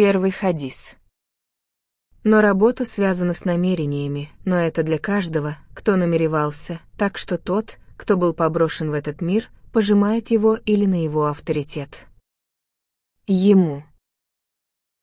Первый хадис. Но работа связана с намерениями, но это для каждого, кто намеревался, так что тот, кто был поброшен в этот мир, пожимает его или на его авторитет. Ему.